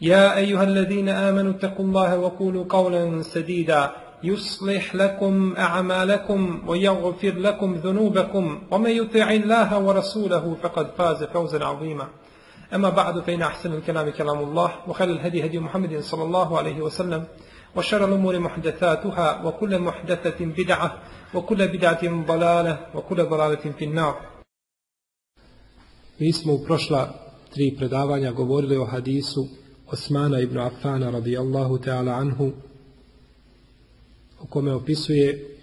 يا أيها الذين آمنوا اتقوا الله وقولوا قولا سديدا. يصلح لكم أعمالكم ويغفر لكم ذنوبكم. ومن يطع الله ورسوله فقد فاز فوزا عظيما. أما بعد فإن أحسن الكلام كلام الله وخير الهدي هدي محمد صلى الله عليه وسلم وشر الأمور محدثاتها وكل محدثة بدعة وكل بدعة ضلالة وكل ضلالة في النار. Mi smo u prošla tri predavanja govorili o hadisu Osmana ibn Affana radijallahu ta'ala anhu u kome opisuje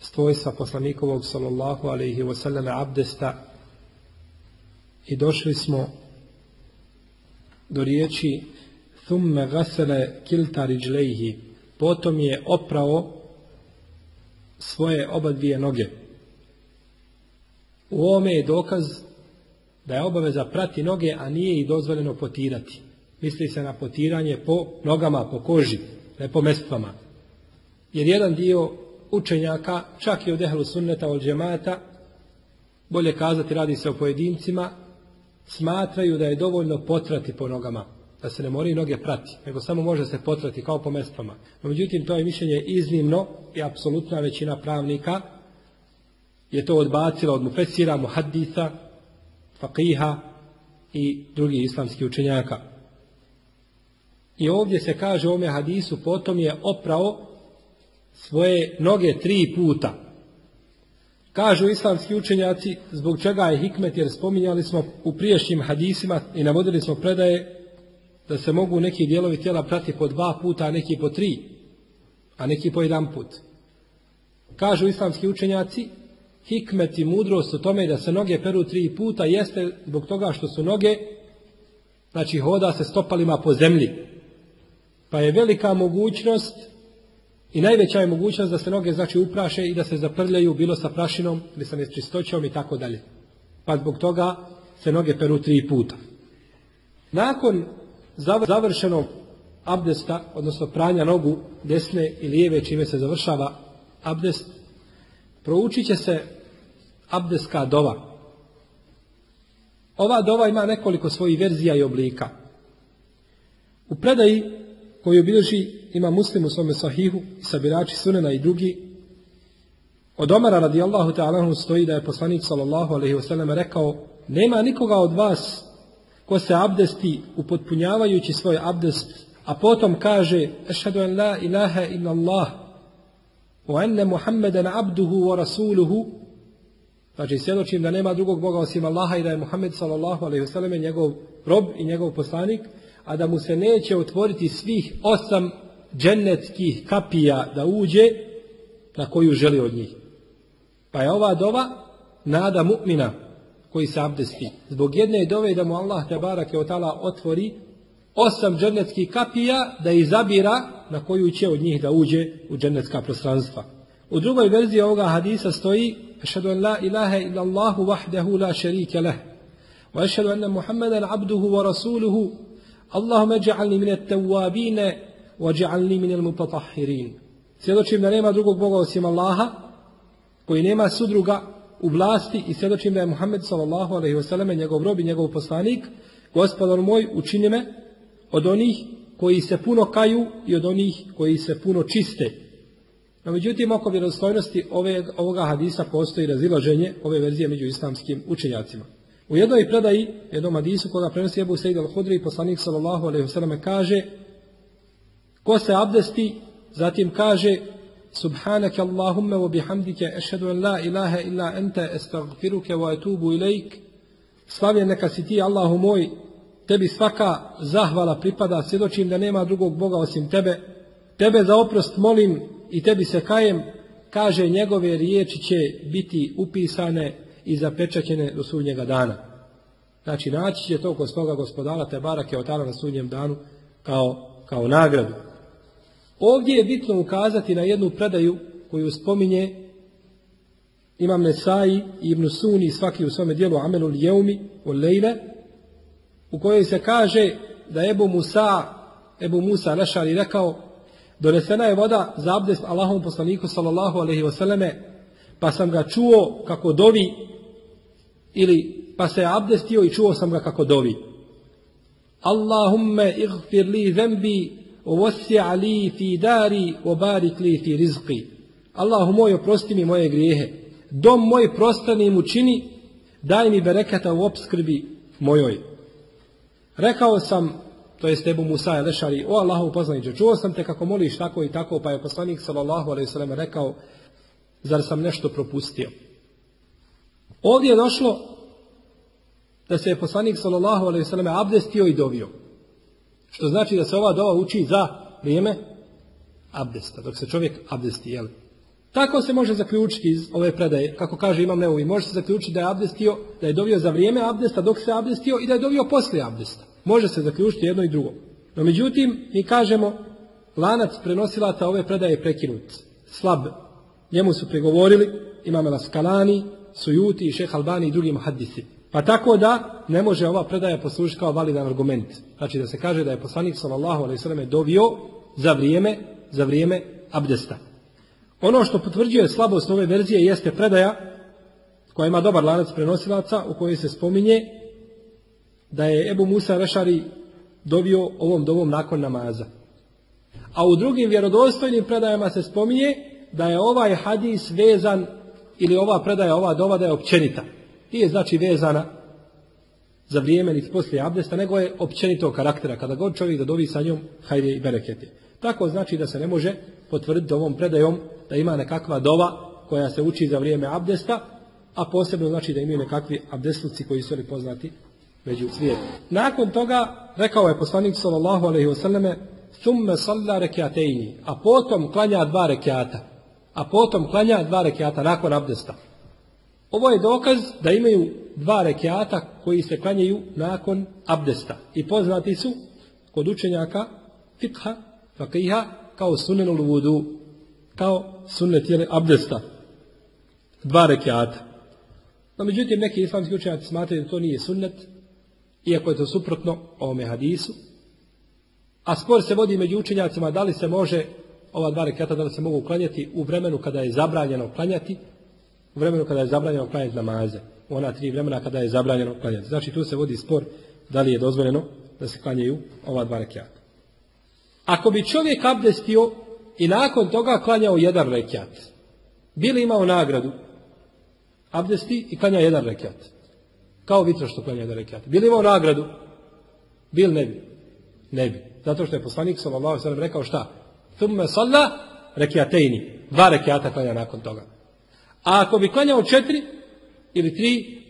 stvojstva poslanikovog sallallahu alaihi wasallam abdesta i došli smo do riječi thumme gasele kilta riđlejhi potom je oprao svoje oba dvije noge u ovome je dokaz da je obaveza prati noge, a nije i dozvoljeno potirati. Misli se na potiranje po nogama, po koži, ne po mestvama. Jer jedan dio učenjaka, čak i od ehlu sunneta od džemata, bolje kazati radi se o pojedincima, smatraju da je dovoljno potrati po nogama, da se ne moraju noge prati, nego samo može se potrati kao po mestvama. No, međutim, to je mišljenje iznimno i apsolutna većina pravnika je to odbacila od mufesira, muhaddisa, faqiha i drugih islamskih učenjaka. I ovdje se kaže u ome hadisu, potom je oprao svoje noge tri puta. Kažu islamski učenjaci zbog čega je hikmet, jer spominjali smo u priješnjim hadisima i navodili smo predaje da se mogu neki dijelovi tijela prati po dva puta, a neki po tri, a neki po jedan put. Kažu islamski učenjaci, hikmet i mudrost u tome da se noge peru tri puta jeste zbog toga što su noge, znači hoda se stopalima po zemlji. Pa je velika mogućnost i najveća je mogućnost da se noge znači upraše i da se zaprljaju bilo sa prašinom ili sa nečistoćom i tako dalje. Pa zbog toga se noge peru tri puta. Nakon završenog abdesta, odnosno pranja nogu desne i lijeve čime se završava abdest, proučit će se abdeska dova. Ova dova ima nekoliko svojih verzija i oblika. U predaji koju bilježi ima muslim u svome sahihu i sabirači sunena i drugi, od Omara radijallahu ta'ala stoji da je poslanik sallallahu alaihi wasallam rekao nema nikoga od vas ko se abdesti upotpunjavajući svoj abdest, a potom kaže ešhedu en la ilaha illa Allah wa enne Muhammeden abduhu wa rasuluhu. Znači svjedočim da nema drugog Boga osim Allaha i da je Muhammed sallallahu alaihi wasallam njegov rob i njegov poslanik a da mu se neće otvoriti svih osam džennetskih kapija da uđe na koju želi od njih pa je ova dova nada mu'mina koji se abdesti zbog jedne dove da mu Allah te barake otvori osam džennetskih kapija da izabira na koju će od njih da uđe u džennetska prostranstva. U drugoj verziji ovoga hadisa stoji Ašhadu an la ilaha illa Allahu wahdahu la šarike leh. Wa ašhadu anna Muhammadan abduhu wa rasuluhu. Allahumma ja'alni min at-tawwabin wa ja'alni min al-mutatahhirin. Svjedočim da nema drugog Boga osim Allaha, koji nema sudruga u vlasti i svjedočim da je Muhammed sallallahu alejhi ve selleme njegov rob i njegov poslanik. Gospodar moj, učini me od onih koji se puno kaju i od onih koji se puno čiste. No, međutim, oko vjerostojnosti ove, ovoga hadisa postoji razilaženje ove verzije među islamskim učenjacima. U jednoj predaji, jednom hadisu koga prenosi Ebu Sejid al-Hudri, poslanik sallallahu alaihi wasallam kaže ko se abdesti, zatim kaže Subhanaka Allahumma wa bihamdike ešhedu an la ilaha illa ente estagfiruke wa etubu ilajk. Slavljen neka si ti Allahu moj, tebi svaka zahvala pripada, svjedočim da nema drugog Boga osim tebe. Tebe za oprost molim i tebi se kajem, kaže njegove riječi će biti upisane i zapečaćene do sudnjega dana. Znači, naći će to kod svoga gospodara te barake otala na sudnjem danu kao, kao nagradu. Ovdje je bitno ukazati na jednu predaju koju spominje Imam Nesai i Ibn Suni svaki u svome dijelu Amelul Jeumi u Lejle u kojoj se kaže da Ebu Musa Ebu Musa Lešari rekao donesena je voda za abdest Allahom poslaniku sallallahu alaihi wasallame pa sam ga čuo kako dovi ili pa se je abdestio i čuo sam ga kako dovi Allahumme igfir li zembi ووسع لي في داري وبارك لي في رزقي Allahu moj oprosti mi moje grijehe dom moj prostani mu čini daj mi bereketa u obskrbi mojoj rekao sam to jest Ebu Musa je lešari o Allahu poslaniče čuo sam te kako moliš tako i tako pa je poslanik sallallahu alejhi ve sellem rekao zar sam nešto propustio ovdje je došlo da se je poslanik sallallahu alejhi ve sellem abdestio i dovio Što znači da se ova dova uči za vrijeme abdesta, dok se čovjek abdesti, jel? Tako se može zaključiti iz ove predaje, kako kaže Imam Neovi, može se zaključiti da je abdestio, da je dovio za vrijeme abdesta dok se abdestio i da je dovio poslije abdesta. Može se zaključiti jedno i drugo. No međutim, mi kažemo, lanac prenosilaca ove predaje je prekinut, slab. Njemu su pregovorili Imam Elaskalani, Sujuti i Šeh Albani i drugi muhaddisi. Pa tako da ne može ova predaja poslužiti kao validan argument. Znači da se kaže da je poslanik sallallahu alejhi ve dovio za vrijeme za vrijeme abdesta. Ono što potvrđuje slabost ove verzije jeste predaja koja ima dobar lanac prenosilaca u kojoj se spominje da je Ebu Musa Rešari dovio ovom dovom nakon namaza. A u drugim vjerodostojnim predajama se spominje da je ovaj hadis vezan ili ova predaja, ova dova da je općenita nije znači vezana za vrijeme niti poslije abdesta, nego je općenito karaktera. Kada god čovjek da dovi sa njom, hajde i bereketi. Tako znači da se ne može potvrditi ovom predajom da ima nekakva dova koja se uči za vrijeme abdesta, a posebno znači da imaju nekakvi abdestluci koji su li poznati među svijetom. Nakon toga rekao je poslanik sallallahu alejhi ve selleme thumme salla rek'atayn, a potom klanja dva rek'ata. A potom klanja dva rek'ata nakon abdesta. Ovo je dokaz da imaju dva rekiata koji se klanjaju nakon abdesta. I poznati su kod učenjaka fikha, fakiha, kao sunnenul vudu, kao sunnet jele abdesta. Dva rekiata. No, međutim, neki islamski učenjaci smatraju da to nije sunnet, iako je to suprotno ovome hadisu. A spor se vodi među učenjacima da li se može ova dva rekiata, da se mogu klanjati u vremenu kada je zabranjeno klanjati, u vremenu kada je zabranjeno klanjati namaze, u ona tri vremena kada je zabranjeno klanjati. Znači tu se vodi spor da li je dozvoljeno da se klanjaju ova dva rekiata. Ako bi čovjek abdestio i nakon toga klanjao jedan rekiat, bili imao nagradu abdesti i klanja jedan rekiat. Kao vitro što klanja jedan rekiat. Bili imao nagradu? Bil ne bi. Ne bi. Zato što je poslanik sallallahu rekao šta? Thumme salla rekiatejni. Dva rekiata klanja nakon toga. A ako bi klanjao četiri ili tri,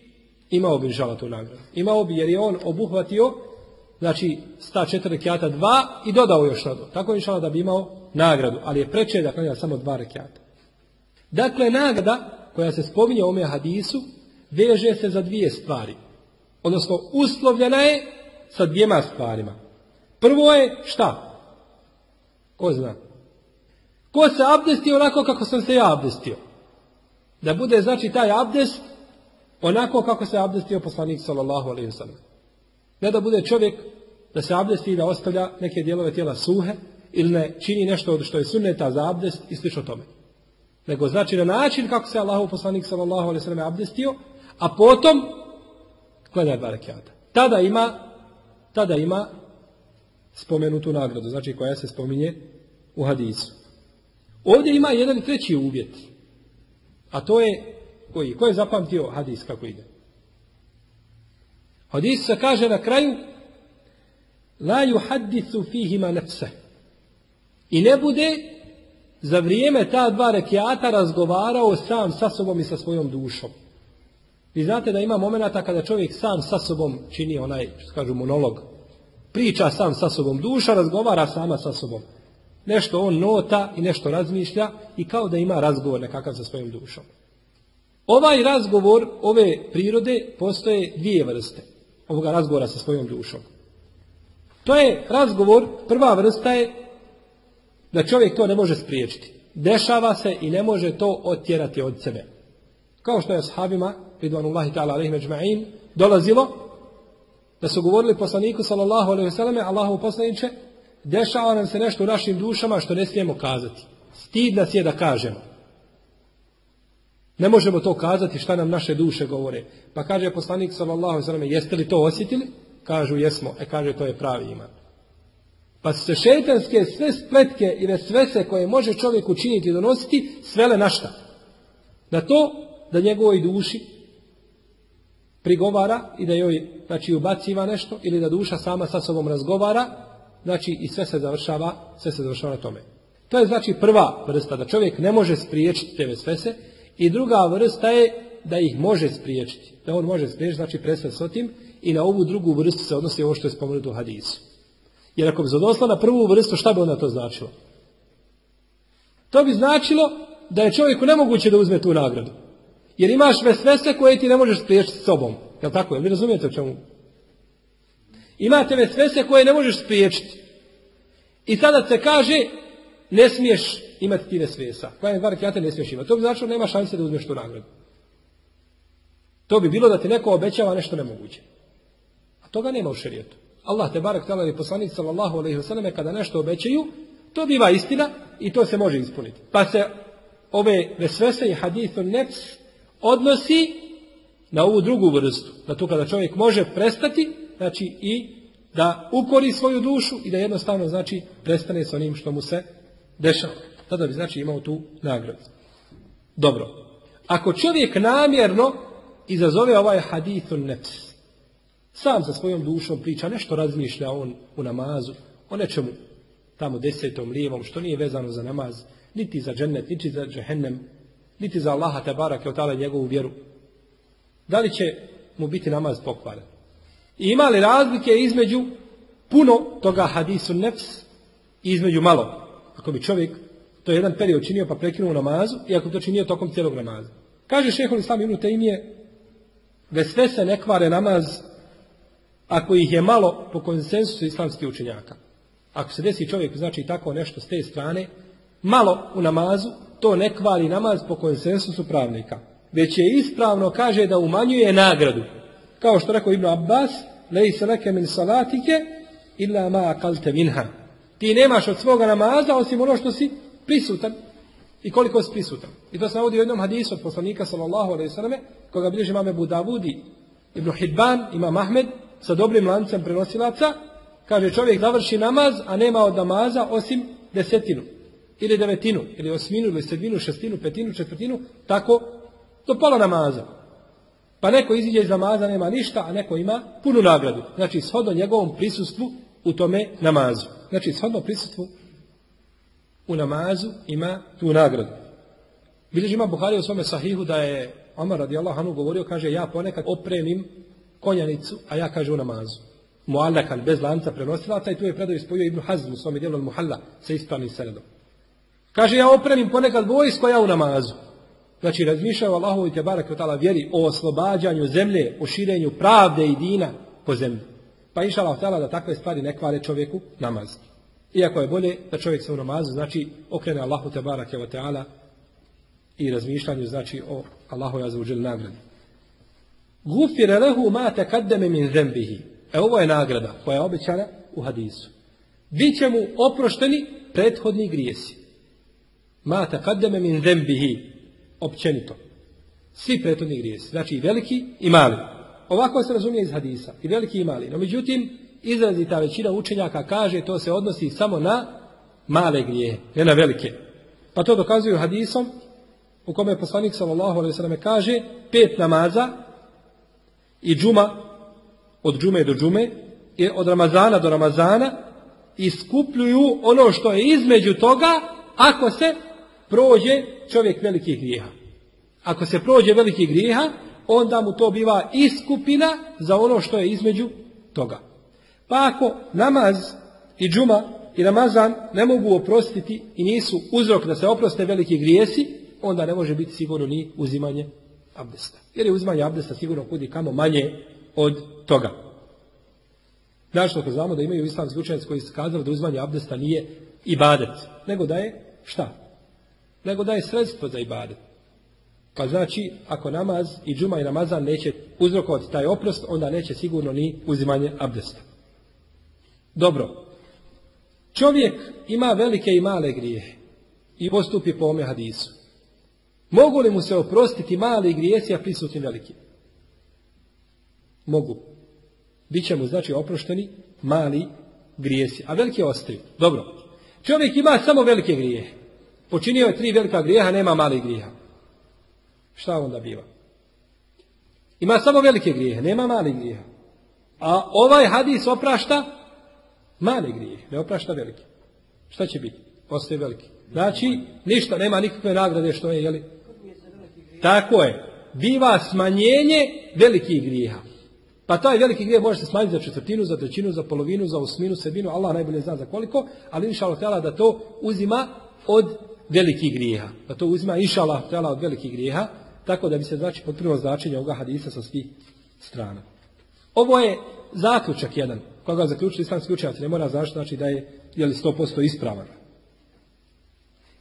imao bi žala tu nagradu. Imao bi jer je on obuhvatio, znači sta četiri rekiata dva i dodao još na. Tako je da bi imao nagradu, ali je preče da klanja samo dva rekiata. Dakle, nagrada koja se spominje u ome hadisu, veže se za dvije stvari. Odnosno, uslovljena je sa dvijema stvarima. Prvo je šta? Ko zna? Ko se abdestio onako kako sam se ja abdestio? Da bude znači taj abdest onako kako se abdestio poslanik sallallahu alejhi ve sellem. Ne da bude čovjek da se abdesti i da ostavlja neke dijelove tijela suhe ili ne čini nešto što je sunneta za abdest i slično tome. Nego znači na način kako se Allahu poslanik sallallahu alejhi ve sellem abdestio, a potom klanja dva rekata. Tada ima tada ima spomenutu nagradu, znači koja se spominje u hadisu. Ovdje ima jedan treći uvjet. A to je koji? Ko je zapamtio hadis kako ide? Hadis se kaže na kraju La yuhaddisu fihima nefse. I ne bude za vrijeme ta dva rekiata razgovarao sam sa sobom i sa svojom dušom. Vi znate da ima momenata kada čovjek sam sa sobom čini onaj, kažu, monolog. Priča sam sa sobom. Duša razgovara sama sa sobom. Nešto on nota i nešto razmišlja i kao da ima razgovor nekakav sa svojom dušom. Ovaj razgovor ove prirode postoje dvije vrste ovoga razgovora sa svojom dušom. To je razgovor, prva vrsta je da čovjek to ne može spriječiti. Dešava se i ne može to otjerati od sebe. Kao što je sahabima, ridvanullahi ta'ala ajma'in, dolazilo da su govorili poslaniku sallallahu alaihi vseleme, Allahu poslaniće, dešava nam se nešto u našim dušama što ne smijemo kazati. Stid nas je da kažemo. Ne možemo to kazati šta nam naše duše govore. Pa kaže poslanik sallallahu alejhi ve jeste li to osjetili? Kažu jesmo. E kaže to je pravi iman. Pa se šejtanske sve spletke i vesvese koje može čovjek učiniti i donositi svele na šta? Na to da njegovoj duši prigovara i da joj znači ubaciva nešto ili da duša sama sa sobom razgovara, znači i sve se završava, sve se završava na tome. To je znači prva vrsta da čovjek ne može spriječiti te vesvese i druga vrsta je da ih može spriječiti. Da on može spriječiti, znači prestati s i na ovu drugu vrstu se odnosi ovo što je spomenuto u hadisu. Jer ako bi se odnosilo na prvu vrstu, šta bi onda to značilo? To bi značilo da je čovjeku nemoguće da uzme tu nagradu. Jer imaš vesvese koje ti ne možeš spriječiti s sobom. Jel tako? Jel vi razumijete o čemu? Imate vesvese koje ne možeš spriječiti. I sada se kaže, ne smiješ imati ti vesvesa. Koja je dva rekiata ne smiješ imati. To bi značilo nema šanse da uzmeš tu nagradu. To bi bilo da ti neko obećava nešto nemoguće. A toga nema u šerijetu. Allah te barek tala i poslanik sallallahu alejhi ve selleme kada nešto obećaju, to biva istina i to se može ispuniti. Pa se ove vesvese i hadithun nefs odnosi na ovu drugu vrstu. Na to kada čovjek može prestati, znači i da ukori svoju dušu i da jednostavno znači prestane sa onim što mu se dešava. Tada bi znači imao tu nagradu. Dobro. Ako čovjek namjerno izazove ovaj hadithun nefs, sam sa svojom dušom priča, nešto razmišlja on u namazu, o nečemu tamo desetom, lijevom, što nije vezano za namaz, niti za džennet, niti za džehennem, niti za Allaha te barake od tada njegovu vjeru. Da li će mu biti namaz pokvaren? I ima li razlike između puno toga hadisu nefs i između malo? Ako bi čovjek to je jedan period činio pa prekinuo namazu, iako to činio tokom cijelog namaza. Kaže šehol Islam Ibn Taymije, da sve se ne kvare namaz ako ih je malo po konsensusu islamskih učenjaka. Ako se desi čovjek, znači tako nešto s te strane, malo u namazu, to ne kvari namaz po konsensusu pravnika. Već je ispravno kaže da umanjuje nagradu. Kao što rekao Ibn Abbas, lej se leke min salatike, illa ma akalte minha. Ti nemaš od svoga namaza, osim ono što si prisutan i koliko si prisutan. I to se navodi u jednom hadisu od poslanika sallallahu alaihi sallam, koga bilježi mame Budavudi, Ibn Hidban, ima Mahmed, sa dobrim lancem prenosilaca, kaže čovjek završi namaz, a nema od namaza osim desetinu, ili devetinu, ili osminu, ili sedminu, šestinu, petinu, četvrtinu, tako do pola namaza. Pa neko iziđe iz namaza, nema ništa, a neko ima punu nagradu. Znači, shodno njegovom prisustvu u tome namazu. Znači, shodno prisustvu u namazu ima tu nagradu. Bilježi ima Buhari u svome sahihu da je Omar radijallahu anhu govorio, kaže, ja ponekad opremim konjanicu, a ja kaže u namazu. Muallakan, bez lanca prenosilaca i tu je predao ispojio Ibnu Hazm u svome dijelu Muhalla sa ispravnim senedom. Kaže, ja opremim ponekad vojsko, ja u namazu. Znači, razmišljaju Allahu i Tebara Kvetala vjeri o oslobađanju zemlje, o širenju pravde i dina po zemlji. Pa inša Allah da takve stvari ne kvare čovjeku namaz. Iako je bolje da čovjek se u namazu, znači, okrene Allahu te barake wa ta'ala i razmišljanju, znači, o Allahu ja zauđeli nagradi. Gufire lehu ma tekaddeme min zembihi. E ovo je nagrada koja je obećana u hadisu. Biće mu oprošteni prethodni grijesi. Ma tekaddeme min zembihi. Općenito. Svi prethodni grijesi. Znači i veliki i mali. Ovako se razumije iz hadisa. I veliki i mali. No međutim, izrazita većina učenjaka kaže to se odnosi samo na male grijehe, ne na velike. Pa to dokazuju hadisom u kome poslanik sallallahu alejhi ve selleme kaže pet namaza i džuma od džume do džume i od Ramazana do Ramazana iskupljuju ono što je između toga ako se prođe čovjek velikih grijeha. Ako se prođe velikih grijeha, onda mu to biva iskupina za ono što je između toga. Pa ako namaz i džuma i Ramazan ne mogu oprostiti i nisu uzrok da se oproste veliki grijesi, onda ne može biti sigurno ni uzimanje abdesta. Jer je uzimanje abdesta sigurno kudi kamo manje od toga. Znači što znamo da imaju islamski učenjaci koji su kazali da uzimanje abdesta nije ibadet, nego da je šta? Nego da je sredstvo za ibadet. Pa znači, ako namaz i džuma i namazan neće uzrokovati taj oprost, onda neće sigurno ni uzimanje abdesta. Dobro. Čovjek ima velike i male grijehe i postupi po ome hadisu. Mogu li mu se oprostiti mali grijesi, a prisutni veliki? Mogu. Biće mu znači oprošteni mali grijesi, a veliki ostaju. Dobro. Čovjek ima samo velike grijehe. Počinio je tri velika grijeha, nema malih grijeha. Šta onda biva? Ima samo velike grijehe, nema malih grijeha. A ovaj hadis oprašta mali grijehe, ne oprašta velike. Šta će biti? Ostaje veliki. Znači, ništa, nema nikakve nagrade što je, jeli? Tako je. Biva smanjenje velikih grijeha. Pa taj veliki grijeh može se smanjiti za četvrtinu, za trećinu, za polovinu, za osminu, sedminu, Allah najbolje zna za koliko, ali inša Allah da to uzima od velikih grijeha. Da to uzima inša Allah od velikih grijeha, tako da bi se znači potpuno značenje ovoga hadisa sa svih strana. Ovo je zaključak jedan, koga zaključili islamski učenjaci, ne mora znači, da je jeli 100% ispravan.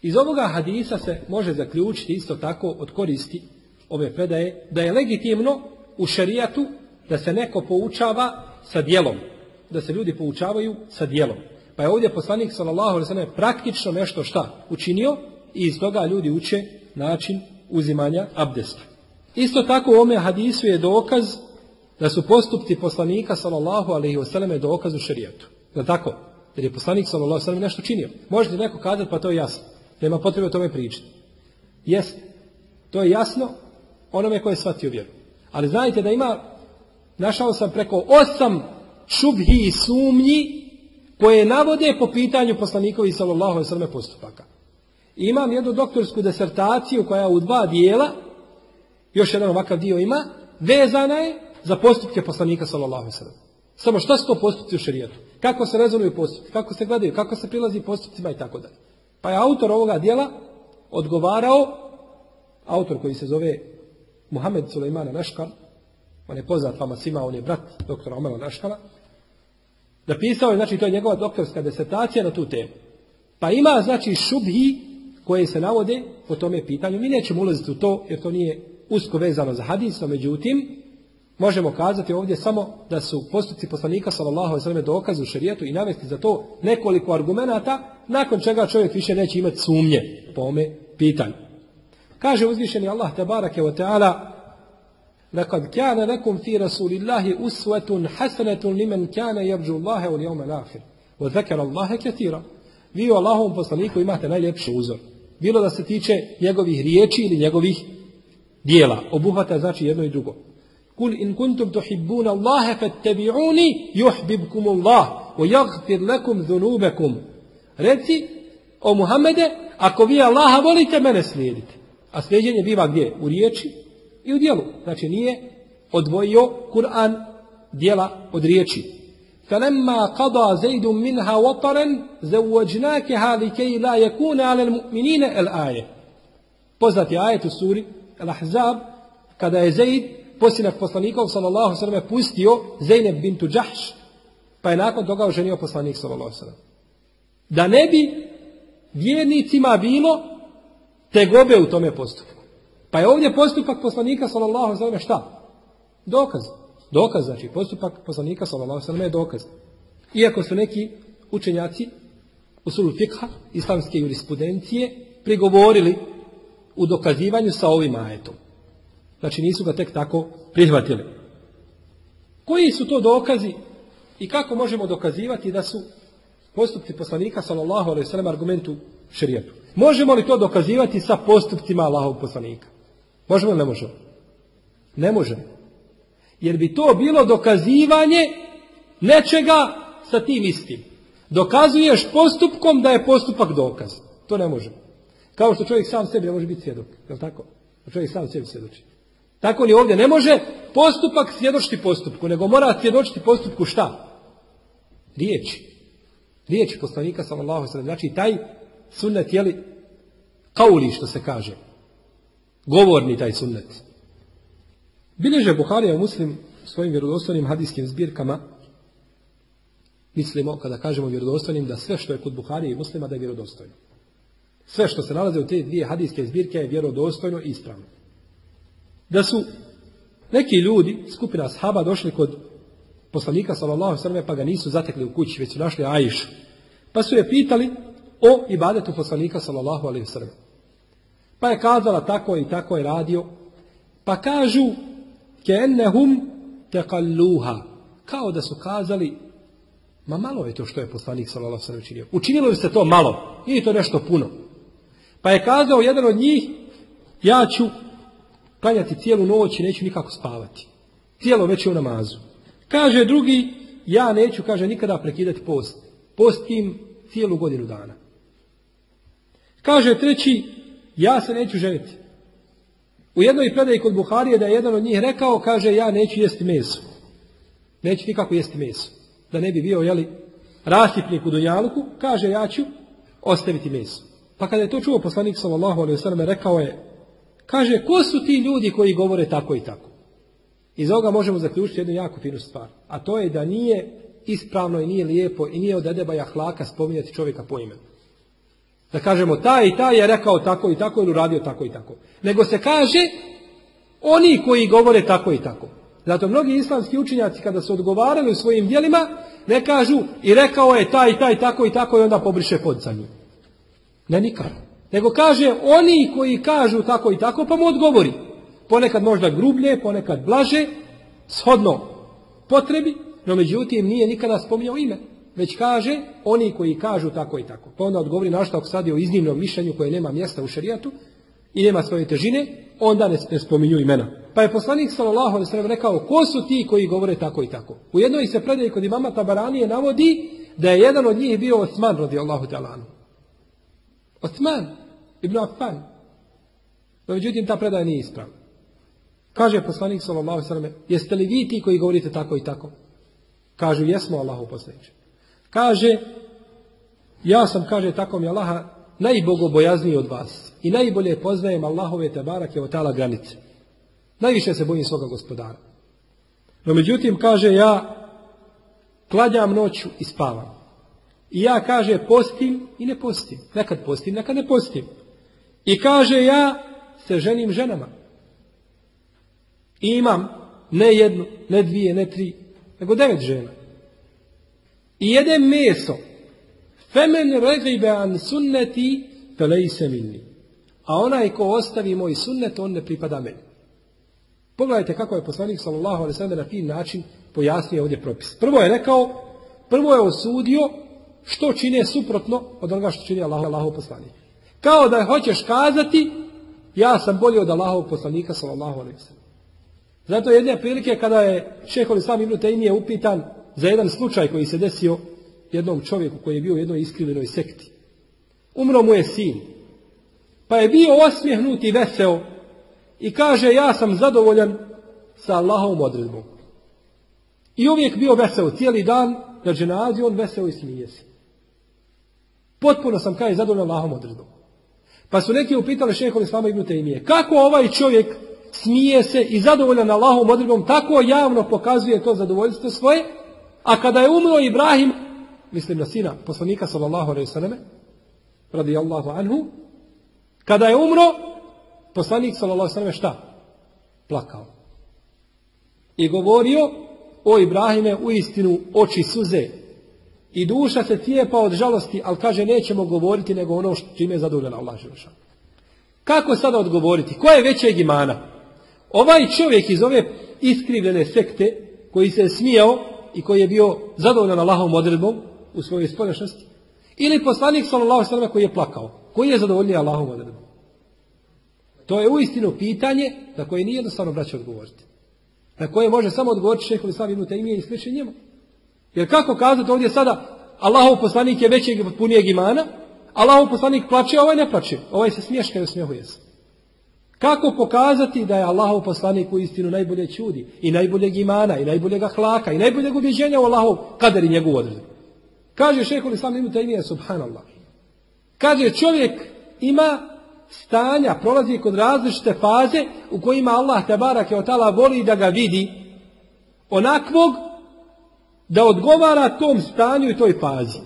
Iz ovoga hadisa se može zaključiti isto tako od koristi ove predaje, da je legitimno u šerijatu da se neko poučava sa dijelom, da se ljudi poučavaju sa dijelom. Pa je ovdje poslanik sallallahu alejhi praktično nešto šta učinio i iz toga ljudi uče način uzimanja abdesta. Isto tako u ovome hadisu je dokaz da su postupci poslanika sallallahu alejhi ve dokaz u šerijatu. Je tako? Jer je poslanik sallallahu alejhi nešto činio. Možete neko kazati pa to je jasno. Nema potrebe o tome pričati. Jeste. To je jasno onome koje je shvatio vjeru. Ali znajte da ima, našao sam preko osam šubhi i sumnji koje navode po pitanju poslanikovi sallallahu alejhi postupaka. imam jednu doktorsku desertaciju koja je u dva dijela, još jedan ovakav dio ima, vezana je za postupke poslanika sallallahu alejhi Samo što su to postupci u šerijetu? Kako se rezonuju postupci? Kako se gledaju? Kako se prilazi postupcima i tako dalje? Pa je autor ovoga dijela odgovarao, autor koji se zove Muhammed Sulejmana Naškal, on je poznat vama svima, on je brat doktora Omela Naškala, napisao je, znači to je njegova doktorska desertacija na tu temu. Pa ima, znači, šubhi koje se navode po tome pitanju. Mi nećemo ulaziti u to, jer to nije usko vezano za hadis, međutim, Možemo kazati ovdje samo da su postupci poslanika sallallahu alejhi dokaz u šerijetu i navesti za to nekoliko argumenata nakon čega čovjek više neće imati sumnje po ome pitanju. Kaže uzvišeni Allah tebareke ve taala لقد كان لكم في رسول الله أسوة حسنة لمن كان يرجو الله واليوم الآخر وذكر الله كثيرا Vi u Allahovom poslaniku imate najljepši uzor. Bilo da se tiče njegovih riječi ili njegovih dijela. Obuhvata znači jedno i drugo. In kuntum tuhibbuna Allahe fattabi'uni yuhbibkum Allah wa yaghfir lakum dhunubakum. Reci o Muhammede, ako vi Allaha volite, mene slijedite. A slijedjenje biva gdje? U riječi i u dijelu. Znači nije odvojio Kur'an dijela od riječi. فلما قضى زيد منها وطرا زوجناكها لكي لا يكون على المؤمنين الآية poznati ajet u suri Al-Ahzab kada je Zaid posinak poslanikov sallallahu sallam pustio Zeynep bintu Džahš, pa je nakon toga oženio poslanik sallallahu sallam. Da ne bi vjernicima bilo tegobe u tome postupku. pa je ovdje postupak poslanika sallallahu sallam šta? Dokaz. Dokaz, znači postupak poslanika sallallahu sallam je dokaz. Iako su neki učenjaci u sulu fikha, islamske jurisprudencije, prigovorili u dokazivanju sa ovim ajetom. Znači nisu ga tek tako prihvatili. Koji su to dokazi i kako možemo dokazivati da su postupci poslanika sallallahu alejhi ve argumentu šerijatu? Možemo li to dokazivati sa postupcima Allahovog poslanika? Možemo ili ne možemo? Ne možemo. Jer bi to bilo dokazivanje nečega sa tim istim. Dokazuješ postupkom da je postupak dokaz. To ne možemo. Kao što čovjek sam sebi ne može biti svjedok. Je li tako? Čovjek sam sebi svjedoči. Tako li ovdje ne može postupak svjedočiti postupku, nego mora svjedočiti postupku šta? Riječi. Riječi poslanika sallallahu sallam. Znači taj sunnet je li kauli što se kaže. Govorni taj sunnet. Bileže Buharija muslim svojim vjerodostojnim hadijskim zbirkama mislimo kada kažemo vjerodostojnim da sve što je kod Buharije i muslima da je vjerodostojno. Sve što se nalaze u te dvije hadijske zbirke je vjerodostojno i ispravno. Da su neki ljudi, skupina sahaba, došli kod poslanika sallallahu sallam pa ga nisu zatekli u kući, već su našli Aishu. Pa su je pitali o ibadetu poslanika sallallahu alaihi sallam. Pa je kazala tako i tako je radio. Pa kažu ke ennehum tekalluha. Kao da su kazali ma malo je to što je poslanik sallallahu alaihi učinio. Učinilo bi se to malo. Nije to nešto puno. Pa je kazao jedan od njih ja ću klanjati cijelu noć i neću nikako spavati. Cijelo već u namazu. Kaže drugi, ja neću, kaže, nikada prekidati post. Postim cijelu godinu dana. Kaže treći, ja se neću ženiti. U jednoj predaji kod Buharije da je jedan od njih rekao, kaže, ja neću jesti meso. Neću nikako jesti meso. Da ne bi bio, jeli, rasipnik u Dunjaluku, kaže, ja ću ostaviti meso. Pa kada je to čuo poslanik sallallahu alaihi sallam, rekao je, kaže, ko su ti ljudi koji govore tako i tako? Iz ovoga možemo zaključiti jednu jako finu stvar. A to je da nije ispravno i nije lijepo i nije od edeba i ahlaka spominjati čovjeka po imenu. Da kažemo taj i taj je rekao tako i tako ili uradio tako i tako. Nego se kaže oni koji govore tako i tako. Zato mnogi islamski učinjaci kada su odgovarali u svojim djelima ne kažu i rekao je taj i taj tako i tako i onda pobriše pod. Ne nikako. Nego kaže oni koji kažu tako i tako pa mu odgovori. Ponekad možda grublje, ponekad blaže, shodno potrebi, no međutim nije nikada spominjao ime. Već kaže oni koji kažu tako i tako. Pa onda odgovori na što ako sad je o iznimnom mišljenju koje nema mjesta u šerijatu i nema svoje težine, onda ne, ne spominju imena. Pa je poslanik sallallahu alejhi ve rekao ko su ti koji govore tako i tako. U jednoj se predaji kod imama Tabaranije navodi da je jedan od njih bio Osman radijallahu ta'ala Osman ibn Affan. No međutim ta predaja nije ispravna. Kaže poslanik sallallahu alejhi jeste li vi ti koji govorite tako i tako? Kažu, jesmo Allahu poslaniče. Kaže, ja sam, kaže, tako mi Allaha, najbogobojazniji od vas. I najbolje poznajem Allahove te barake od tala granice. Najviše se bojim svoga gospodara. No međutim, kaže, ja kladjam noću i spavam. I ja, kaže, postim i ne postim. Nekad postim, nekad ne postim. I kaže, ja se ženim ženama. I imam ne jednu, ne dvije, ne tri, nego devet žena. I jedem meso. Femen regibe an sunneti se minni. A onaj ko ostavi moj sunnet, on ne pripada meni. Pogledajte kako je poslanik sallallahu alejhi ve na fin način pojasnio ovdje propis. Prvo je rekao, prvo je osudio što čine suprotno od onoga što čini Allah, Allahov poslanik. Kao da hoćeš kazati, ja sam bolji od Allahovog poslanika sallallahu alejhi ve zato jedne prilike kada je šehol Islam Ibn Taymiye upitan za jedan slučaj koji se desio jednom čovjeku koji je bio u jednoj iskrivljenoj sekti. Umro mu je sin. Pa je bio osmijehnut i veseo i kaže ja sam zadovoljan sa Allahovom odredbom. I uvijek bio veseo cijeli dan na dženazi on veseo i smije se. Potpuno sam kaže zadovoljan Allahovom odredbom. Pa su neki upitali šehol Islama Ibn Taymiye kako ovaj čovjek smije se i zadovoljan Allahom odredbom, tako javno pokazuje to zadovoljstvo svoje, a kada je umro Ibrahim, mislim na sina poslanika sallallahu alaihi sallam, radijallahu anhu, kada je umro, poslanik sallallahu alaihi sallam šta? Plakao. I govorio, o Ibrahime, u istinu oči suze. I duša se cijepa od žalosti, ali kaže nećemo govoriti nego ono što čime je zadovoljan Allah. Kako sada odgovoriti? Ko je većeg imana? Ovaj čovjek iz ove iskrivljene sekte koji se smijao i koji je bio zadovoljan Allahovom odredbom u svojoj spoljašnosti ili poslanik sallallahu alejhi koji je plakao, koji je zadovoljniji Allahovom odredbom. To je uistinu pitanje na koje nije jednostavno braće odgovoriti. Na koje može samo odgovoriti šehovi Islam ibn Taymije i slični njemu. Jer kako kazati ovdje sada Allahov poslanik je većeg punijeg imana, Allahov poslanik plače, ovaj ne plače. Ovaj se smješka i osmjehuje se. Kako pokazati da je Allahov poslanik u istinu najbolje čudi i najboljeg imana i najboljeg ahlaka i najboljeg ubjeđenja u Allahov kader i njegovu odredbu. Kaže šehol Islam ibn Taymiyyah subhanallah. Kaže čovjek ima stanja, prolazi kod različite faze u kojima Allah te barak je otala voli da ga vidi onakvog da odgovara tom stanju i toj fazi.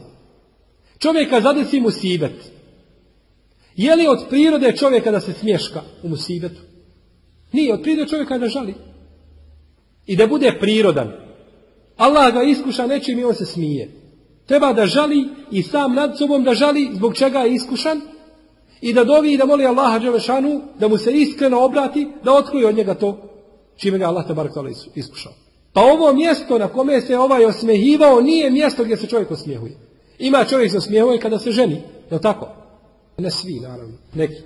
Čovjeka zadesi mu sibet. Je li od prirode čovjeka da se smješka u musibetu? Nije, od prirode čovjeka da žali. I da bude prirodan. Allah ga iskuša nečim i on se smije. Treba da žali i sam nad sobom da žali zbog čega je iskušan i da dovi i da moli Allaha Đelešanu da mu se iskreno obrati, da otkoji od njega to čime ga Allah tabarak iskušao. Pa ovo mjesto na kome se ovaj osmehivao nije mjesto gdje se čovjek osmijehuje. Ima čovjek se osmijehuje kada se ženi, je tako? Ne svi, naravno, neki.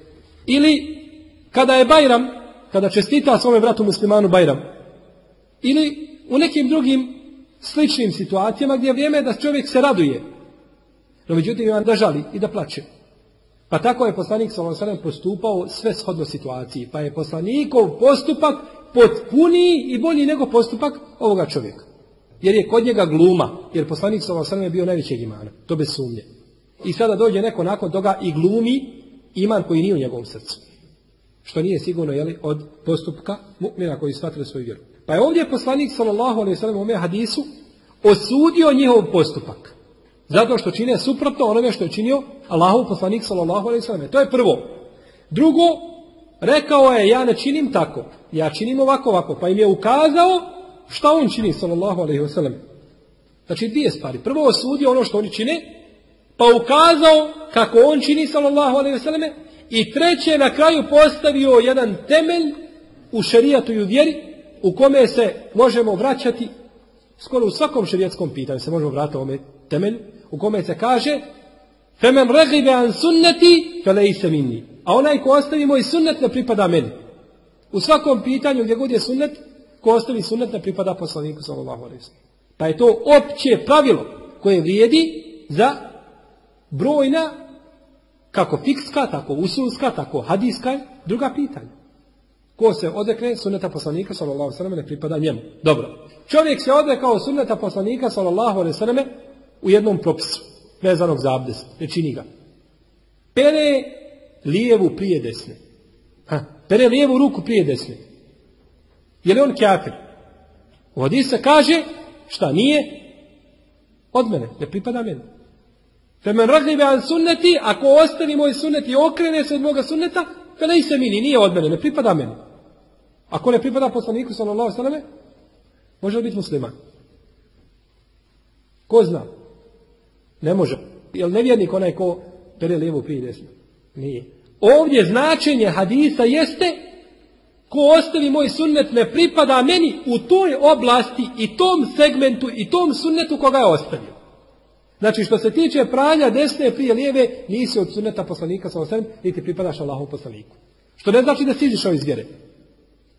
Ili kada je Bajram, kada čestita svome bratu muslimanu Bajram. Ili u nekim drugim sličnim situacijama gdje je vrijeme da čovjek se raduje. No međutim ima da žali i da plaće. Pa tako je poslanik s.a.v. postupao sve shodno situaciji. Pa je poslanikov postupak potpuniji i bolji nego postupak ovoga čovjeka. Jer je kod njega gluma. Jer poslanik s.a.v. je bio najvećeg imana. To bez sumnje. I sada dođe neko nakon toga i glumi iman koji nije u njegovom srcu. Što nije sigurno jeli, od postupka mu'mina koji shvatili svoju vjeru. Pa je ovdje poslanik sallallahu alejhi ve u ome hadisu osudio njihov postupak. Zato što čine suprotno onome što je činio Allahov poslanik sallallahu alejhi ve To je prvo. Drugo, rekao je ja ne činim tako. Ja činim ovako ovako, pa im je ukazao šta on čini sallallahu alejhi ve Znači dvije stvari. Prvo osudio ono što oni čine, pa ukazao kako on čini sallallahu alejhi ve i treće na kraju postavio jedan temelj u šerijatu i u vjeri u kome se možemo vraćati skoro u svakom šerijatskom pitanju se možemo vratiti ovome temelju u kome se kaže Femen regibe an sunneti felejse minni. A onaj ko ostavi moj sunnet ne pripada meni. U svakom pitanju gdje god je sunnet, ko ostavi sunnet ne pripada poslaniku sallallahu alejhi Pa je to opće pravilo koje vrijedi za brojna, kako fikska, tako usulska, tako hadiska, druga pitanja. Ko se odrekne sunneta poslanika sallallahu alejhi ne pripada njemu. Dobro. Čovjek se odrekao sunneta poslanika sallallahu alejhi u jednom propisu vezanog za abdest, ne čini ga. Pere lijevu prije desne. Ha, pere lijevu ruku prije desne. Je li on kafir? U se kaže šta nije od mene, ne pripada meni. Femen ragibe an sunneti, ako ostavi moj sunnet i okrene se od moga sunneta, fe se mini, nije od mene, ne pripada meni. Ako ne pripada poslaniku sallallahu alejhi može li biti musliman? Ko zna? Ne može. Jel nevjernik onaj ko pere lijevu prije desno? Nije. Ovdje značenje hadisa jeste ko ostavi moj sunnet ne pripada meni u toj oblasti i tom segmentu i tom sunnetu koga je ostavio. Znači što se tiče pranja desne prije lijeve nisi od sunneta poslanika sa osam, niti pripadaš Allahom poslaniku. Što ne znači da si izišao iz vjere.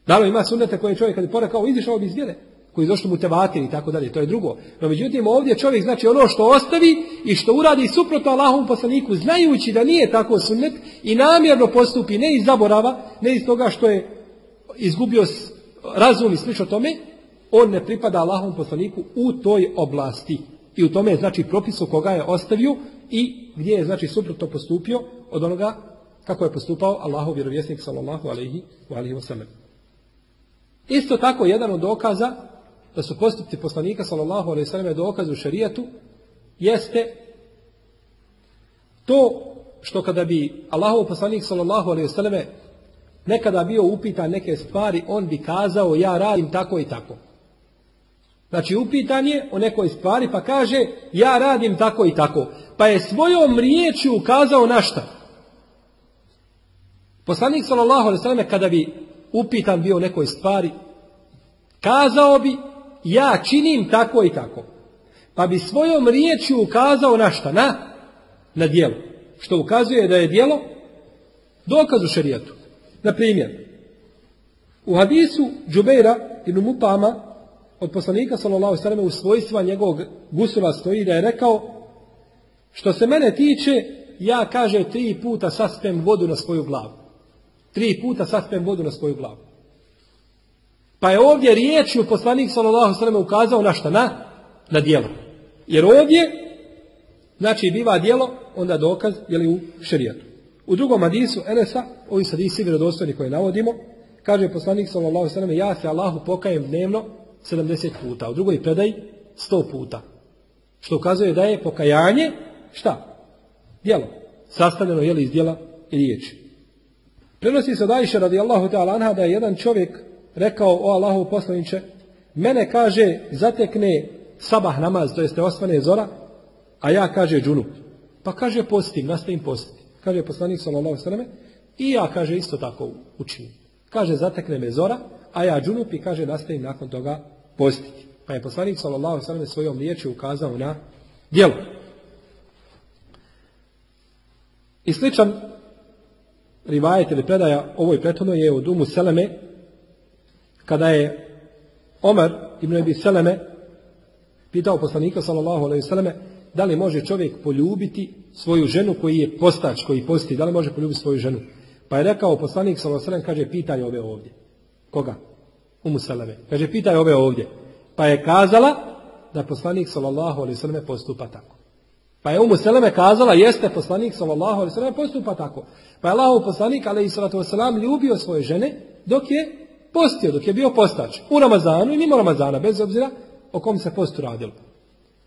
Naravno ima sunnete koje čovjek kad je porekao izišao bi iz vjere koji došli mu tevatir i tako dalje, to je drugo. No međutim ovdje čovjek znači ono što ostavi i što uradi suprotno Allahom poslaniku znajući da nije tako sunnet i namjerno postupi ne iz zaborava, ne iz toga što je izgubio razum i slično tome, on ne pripada Allahom poslaniku u toj oblasti. I u tome je znači propisu koga je ostavio i gdje je znači suprotno postupio od onoga kako je postupao Allahov vjerovjesnik sallallahu alaihi wa sallam. Isto tako jedan od dokaza da su postupci poslanika sallallahu ve selleme dokaz u šerijatu jeste to što kada bi Allahov poslanik sallallahu ve selleme nekada bio upitan neke stvari, on bi kazao ja radim tako i tako. Znači upitan je o nekoj stvari pa kaže ja radim tako i tako. Pa je svojom riječju ukazao na šta? Poslanik sallallahu alejhi kada bi upitan bio o nekoj stvari, kazao bi ja činim tako i tako. Pa bi svojom riječju ukazao na šta? Na, na dijelo. Što ukazuje da je dijelo dokaz u šerijatu. Na primjer, u hadisu Džubeira ibn Mupama od poslanika sallallahu alejhi u svojstva njegovog gusula stoji da je rekao što se mene tiče ja kaže tri puta saspem vodu na svoju glavu. Tri puta saspem vodu na svoju glavu. Pa je ovdje riječju poslanik sallallahu sallam ukazao na šta? Na, na dijelo. Jer ovdje, znači biva dijelo, onda dokaz, je li u šerijatu. U drugom hadisu Enesa, ovi sad hadisi vjerodostojni koje navodimo, kaže poslanik sallallahu sallam, ja se Allahu pokajem dnevno 70 puta. U drugoj predaj 100 puta. Što ukazuje da je pokajanje, šta? Dijelo. Sastavljeno je li iz dijela i riječi. Prenosi se od Ajša radijallahu ta'ala anha da je jedan čovjek rekao o Allahu poslaniče, mene kaže zatekne sabah namaz, to jeste osvane zora, a ja kaže džunup. Pa kaže postim, nastavim postiti. Kaže poslanik sallallahu sallam, i ja kaže isto tako učinim. Kaže zatekne me zora, a ja džunup i kaže nastavim nakon toga postiti. Pa je poslanik sallallahu sallam svojom riječi ukazao na djelo. I sličan rivajet ili predaja ovoj prethodnoj je od Umu Seleme, kada je Omar ibn Abi Seleme pitao poslanika sallallahu alejhi ve selleme da li može čovjek poljubiti svoju ženu koji je postač, koji posti, da li može poljubiti svoju ženu? Pa je rekao poslanik sallallahu alejhi ve kaže pitaj ove ovdje. Koga? Umu Seleme. Kaže pitaj ove ovdje. Pa je kazala da poslanik sallallahu alejhi ve selleme postupa tako. Pa je Umu Seleme kazala, jeste poslanik sallallahu alejhi ve selleme postupa tako. Pa je Allahov poslanik salatu vesselam ljubio svoje žene dok je postio, dok je bio postač. U Ramazanu i mimo Ramazana, bez obzira o kom se postu radilo.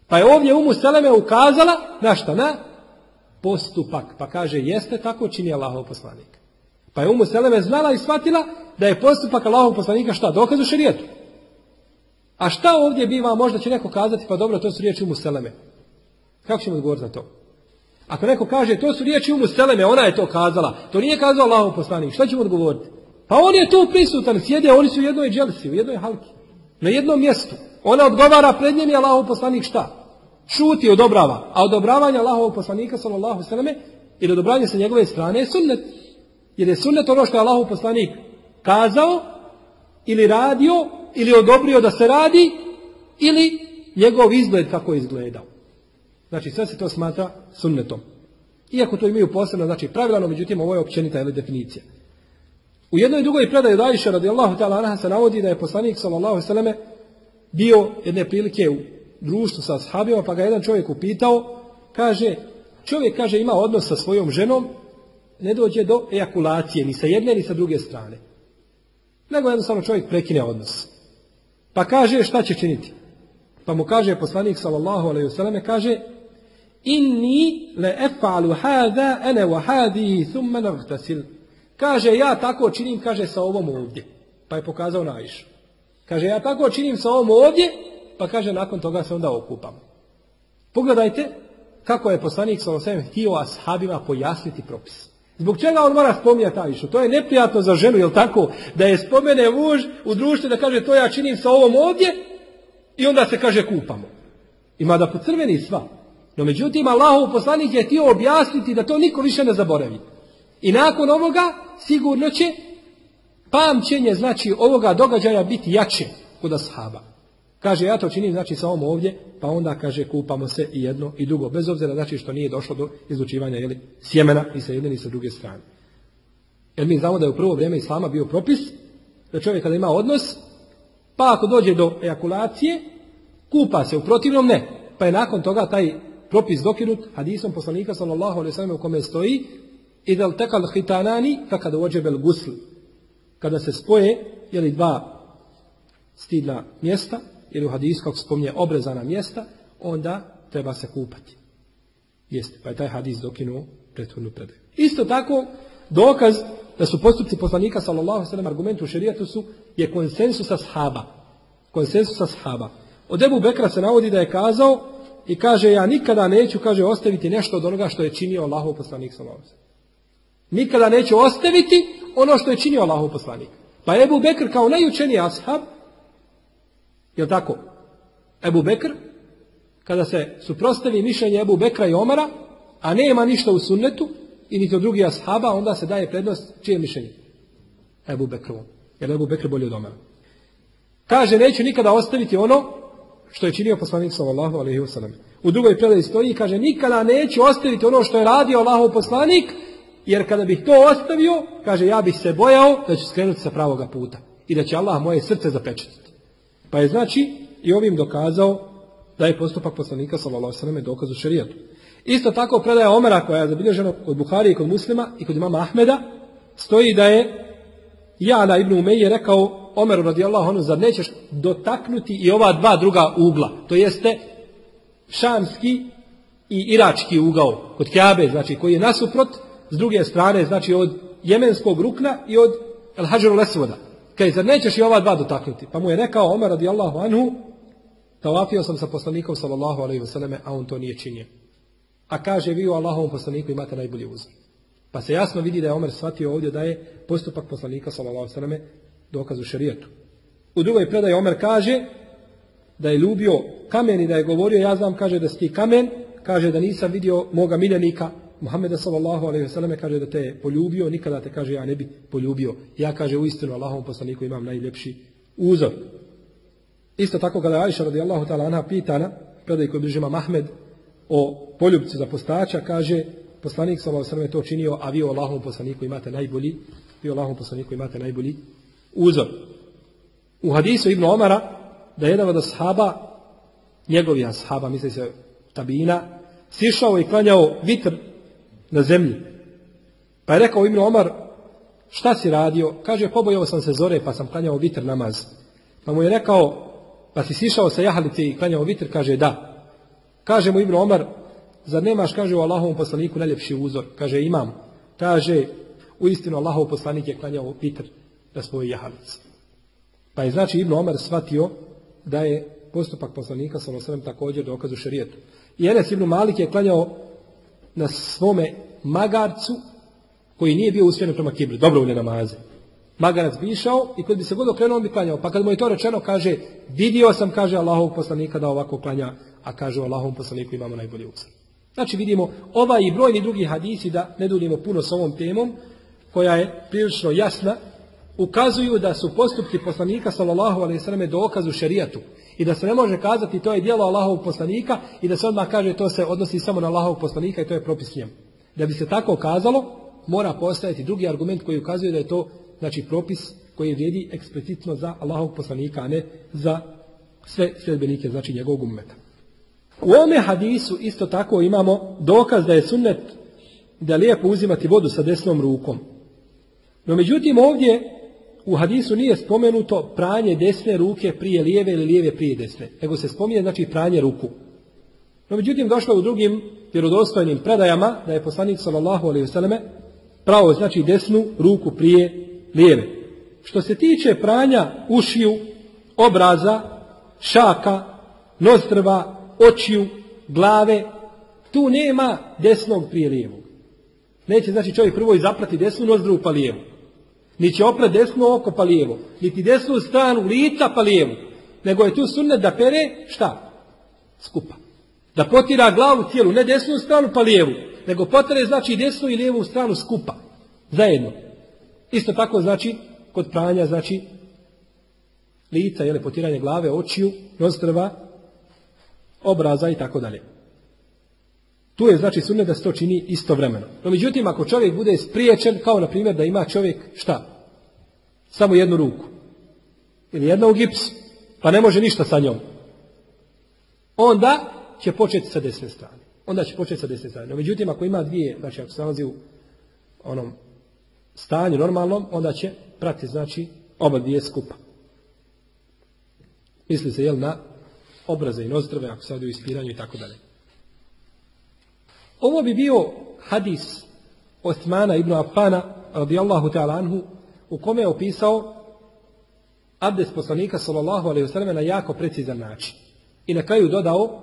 Pa je ovdje Umu Seleme ukazala na šta? Na postupak. Pa kaže, jeste tako čini Allahov poslanik. Pa je Umu Seleme znala i shvatila da je postupak Allahov poslanika šta? Dokaz u šarijetu. A šta ovdje biva, možda će neko kazati, pa dobro, to su riječi Umu Seleme. Kako ćemo odgovoriti na to? Ako neko kaže, to su riječi Umu Seleme, ona je to kazala, to nije kazao Allahov poslanik, šta ćemo odgovoriti? Pa on je tu prisutan, sjede, oni su u jednoj dželsi, u jednoj halki, na jednom mjestu. Ona odgovara pred njim je Allahov poslanik šta? Šuti, odobrava. A odobravanje Allahovog poslanika, sallallahu sallame, ili odobravanje sa njegove strane je sunnet. Jer je sunnet ono što je Allahov poslanik kazao, ili radio, ili odobrio da se radi, ili njegov izgled kako je izgledao. Znači sve se to smatra sunnetom. Iako to imaju posebno, znači pravilano, međutim ovo je općenita ili definicija. U jednoj drugoj predaji od Aisha radijallahu ta'ala anha se navodi da je poslanik sallallahu sallame bio jedne prilike u društvu sa sahabima, pa ga jedan čovjek upitao, kaže, čovjek kaže ima odnos sa svojom ženom, ne dođe do ejakulacije ni sa jedne ni sa druge strane. Nego jednostavno čovjek prekine odnos. Pa kaže šta će činiti? Pa mu kaže poslanik sallallahu alejhi ve selleme kaže inni la af'alu ana wa hadi thumma naghtasil. Kaže ja tako činim kaže sa ovom ovdje. Pa je pokazao na Ajšu. Kaže, ja tako činim sa ovom ovdje, pa kaže, nakon toga se onda okupam. Pogledajte kako je poslanik sa osvijem htio ashabima pojasniti propis. Zbog čega on mora spominjati Ajšu? To je neprijatno za ženu, jel tako? Da je spomene muž u društvu da kaže, to ja činim sa ovom ovdje, i onda se kaže kupamo. Ima da pocrveni sva. No međutim, Allahov poslanik je htio objasniti da to niko više ne zaboravi. I nakon ovoga sigurno će pamćenje znači ovoga događaja biti jače kod ashaba. Kaže, ja to činim, znači sa ovom ovdje, pa onda kaže, kupamo se i jedno i drugo, bez obzira znači što nije došlo do izlučivanja jeli, sjemena i sa jedne ni sa druge strane. Jer mi znamo da je u prvo vrijeme Islama bio propis, da čovjek kada ima odnos, pa ako dođe do ejakulacije, kupa se, u protivnom ne. Pa je nakon toga taj propis dokinut hadisom poslanika sallallahu alaihi sallam u kome stoji, idal tekal hitanani, kakad ođebel gusl, kada se spoje ili dva stidna mjesta, ili u hadisu kako spominje obrezana mjesta, onda treba se kupati. Jeste, pa je taj hadis dokinuo prethodnu predaju. Isto tako, dokaz da su postupci poslanika, sallallahu sallam, argumentu u šerijatu su, je konsensus ashaba. Konsensus ashaba. Od Ebu Bekra se navodi da je kazao i kaže, ja nikada neću, kaže, ostaviti nešto od onoga što je činio Allahov poslanik, sallallahu. Nikada neću ostaviti ono što je činio Allahov poslanik. Pa Ebu Bekr kao najučeniji ashab, je tako? Ebu Bekr, kada se suprostavi mišljenje Ebu Bekra i Omara, a nema ništa u sunnetu, i niti od drugih ashaba, onda se daje prednost čije mišljenje? Ebu Bekrovom. Jer Ebu Bekr bolje od Omara. Kaže, neću nikada ostaviti ono što je činio poslanik sallallahu alejhi ve sellem. U drugoj predaji stoji kaže nikada neću ostaviti ono što je radio Allahov poslanik, jer kada bih to ostavio, kaže ja bih se bojao da ću skrenuti sa pravoga puta i da će Allah moje srce zapečatiti. Pa je znači i ovim dokazao da je postupak poslanika sallallahu alejhi dokaz u šerijatu. Isto tako predaja Omera koja je zabilježena kod Buhari i kod Muslima i kod imama Ahmeda stoji da je Jala ibn Umeje rekao Omeru radijallahu anhu zar nećeš dotaknuti i ova dva druga ugla to jeste šamski i irački ugao kod Kjabe znači koji je nasuprot s druge strane znači od jemenskog rukna i od El Hađaru Lesvoda kaj zar nećeš i ova dva dotaknuti pa mu je rekao Omer radijallahu anhu tavafio sam sa poslanikom sallallahu alaihi wasallam a on to nije činio a kaže vi u Allahovom poslaniku imate najbolji uzor. Pa se jasno vidi da je Omer shvatio ovdje da je postupak poslanika sallallahu alejhi ve dokaz u šerijatu. U drugoj predaji Omer kaže da je ljubio kamen i da je govorio ja znam kaže da si kamen, kaže da nisam vidio moga miljenika Muhameda sallallahu alejhi ve selleme kaže da te je poljubio, nikada te kaže ja ne bi poljubio. Ja kaže u istinu Allahovom poslaniku imam najljepši uzor. Isto tako kada Aisha radijallahu ta'ala anha pitana, predaj koji bližima Mahmed, o poljubcu za postača, kaže poslanik sallallahu alejhi to činio, a vi o Allahovom poslaniku imate najbolji, vi o poslaniku imate najbolji uzor. U hadisu Ibn Omara, da je jedan od ashaba, njegovi ashaba, misli se tabina, sišao i klanjao vitr na zemlji. Pa je rekao Ibn Omar, šta si radio? Kaže, pobojao sam se zore, pa sam klanjao vitr namaz. Pa mu je rekao, pa si sišao sa jahalice i klanjao vitr? Kaže, da. Kaže mu Ibn Omar, zar nemaš, kaže u Allahovom poslaniku najljepši uzor? Kaže, imam. Kaže, u istinu Allahov poslanik je klanjao vitr na svoj jahalici. Pa je znači Ibn Omar shvatio da je postupak poslanika sa također dokaz u šerijetu. I Enes Ibn Malik je klanjao na svome magarcu koji nije bio usmjeren prema kibli, dobro u namaze. Magarac bi išao i kad bi se god okrenuo, on bi klanjao. Pa kad mu je to rečeno, kaže, vidio sam, kaže Allahov poslanika da ovako klanja a kaže u Allahom poslaniku imamo najbolji uzor. Znači vidimo ovaj i brojni drugi hadisi da ne duljimo puno s ovom temom koja je prilično jasna ukazuju da su postupci poslanika sallallahu alejhi ve selleme dokaz u šerijatu i da se ne može kazati to je djelo Allahovog poslanika i da se odmah kaže to se odnosi samo na Allahovog poslanika i to je propis njemu. Da bi se tako kazalo, mora postojati drugi argument koji ukazuje da je to znači propis koji vrijedi eksplicitno za Allahovog poslanika, a ne za sve sledbenike, znači njegovog ummeta. U ome hadisu isto tako imamo dokaz da je sunnet da lijepo uzimati vodu sa desnom rukom. No međutim ovdje u hadisu nije spomenuto pranje desne ruke prije lijeve ili lijeve prije desne, nego se spominje znači pranje ruku. No međutim došlo u drugim vjerodostojnim predajama da je poslanik sallallahu alejhi ve pravo znači desnu ruku prije lijeve. Što se tiče pranja ušiju, obraza, šaka, nostrva, očiju, glave, tu nema desnog prije lijevog. Neće znači čovjek prvo i zaprati desnu nozdru pa lijevu. Ni će desno oko pa lijevo. Niti desnu stranu lica pa lijevu. Nego je tu sunnet da pere šta? Skupa. Da potira glavu cijelu, ne desnu stranu pa lijevu. Nego potire znači desnu i lijevu stranu skupa. Zajedno. Isto tako znači kod pranja znači lica, jele, potiranje glave, očiju, nostrva, obraza i tako dalje. Tu je znači sunnet da se to čini istovremeno. No međutim, ako čovjek bude spriječen, kao na primjer da ima čovjek šta? Samo jednu ruku. Ili jedna u gipsu. Pa ne može ništa sa njom. Onda će početi sa desne strane. Onda će početi sa desne strane. No međutim, ako ima dvije, znači ako se nalazi u onom stanju normalnom, onda će prati znači oba dvije skupa. Misli se jel na obraze i nozdrve, ako se radi o ispiranju i tako dalje. Ovo bi bio hadis Osmana ibn Affana radijallahu ta'ala anhu u kome je opisao abdes poslanika sallallahu alaihi wasallam na jako precizan način. I na kraju dodao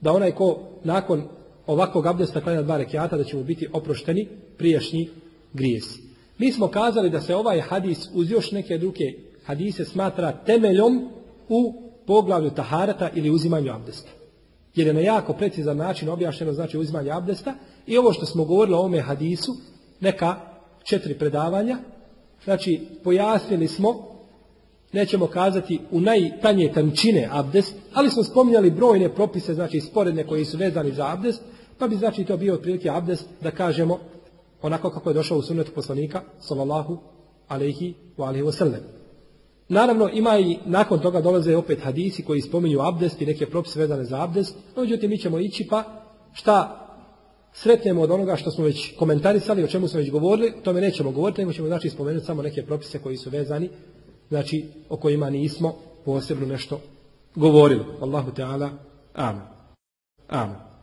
da onaj ko nakon ovakvog abdesta klanja dva rekiata da će mu biti oprošteni prijašnji grijesi. Mi smo kazali da se ovaj hadis uz još neke druge hadise smatra temeljom u poglavlju taharata ili uzimanju abdesta. Jer je na jako precizan način objašnjeno znači uzimanje abdesta i ovo što smo govorili o ovome hadisu, neka četiri predavanja, znači pojasnili smo nećemo kazati u najtanje tančine abdest, ali smo spominjali brojne propise, znači sporedne koji su vezani za abdest, pa bi znači to bio otprilike abdest da kažemo onako kako je došao u sunnetu poslanika, sallallahu alaihi wa alaihi wasallam. Naravno, ima i nakon toga dolaze opet hadisi koji spominju abdest i neke propise vezane za abdest, no međutim mi ćemo ići pa šta sretnemo od onoga što smo već komentarisali, o čemu smo već govorili, o tome nećemo govoriti, nego ćemo znači spomenuti samo neke propise koji su vezani, znači o kojima nismo posebno nešto govorili. Allahu Teala, amen. Amen.